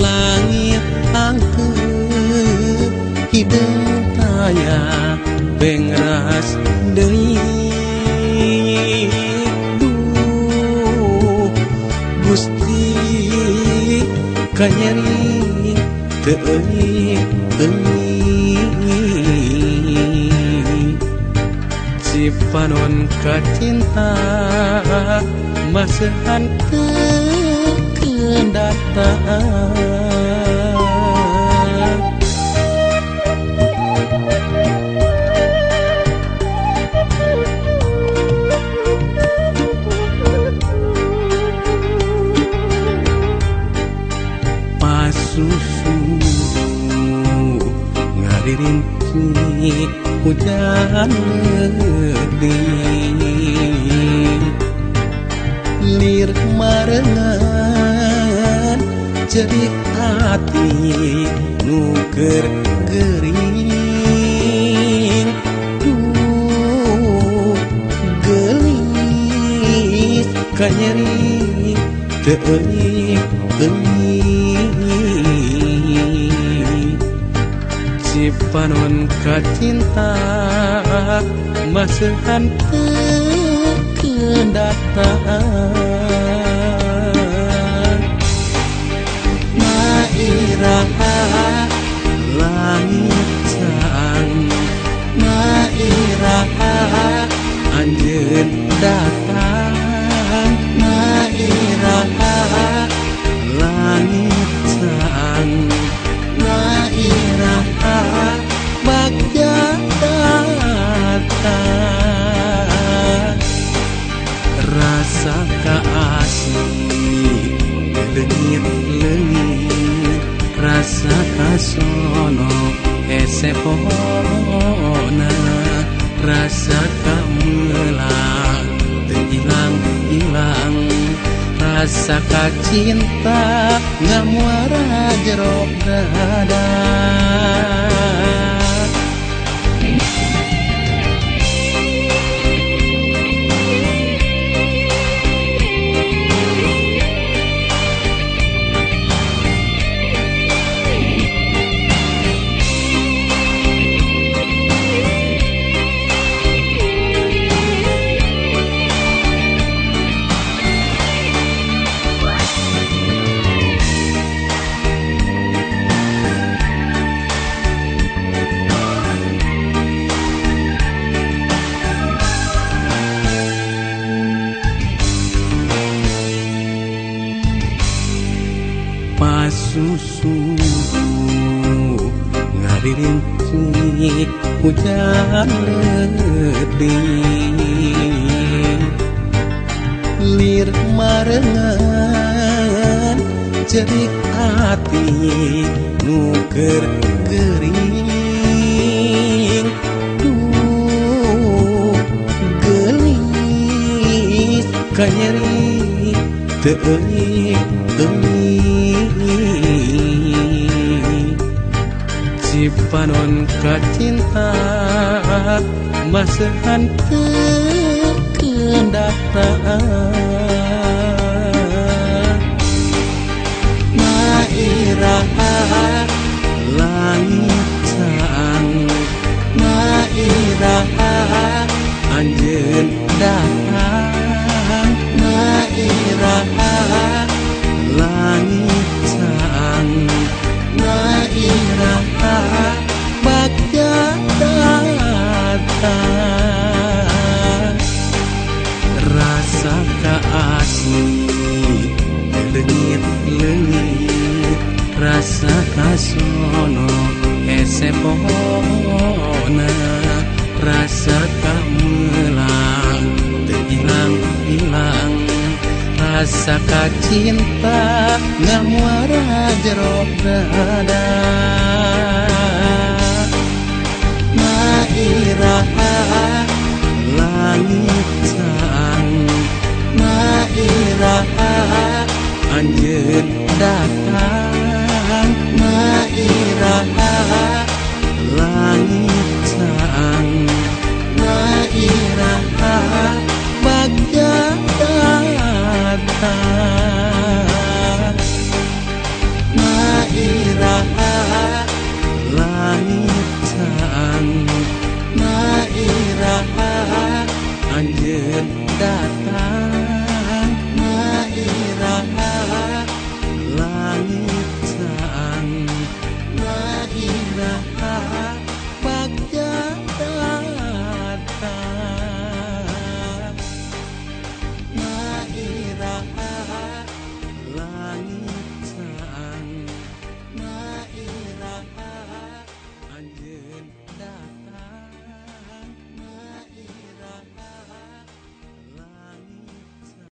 langit angke hidung tanya bengras deui Gusti kanyari teu euy panon kacinta masahan kekendataan susu ngadirin kini hujan gede lir marengan cerik hati nuker gering duh gelis kanyeri teuing Cipanon kacinta masahan ke kedataan Mairaha langit sang Mairaha anjeun datang. Mairaha langit sang Mairaha sono esepona rasa kamelang hilang hilang. Rasa kacinta nggak muara jerok dada. sungguh ngadirintik hujan ledik lir marengan jerik hati nuker kering. Duh gelis kanyeri teeling si panon kacinta masahan kendataan Mairaha langitan Mairaha anjen datang Mairaha sono e se buona rasa kamulang hilang hilang rasa cinta namuara jerok dada Ma'irah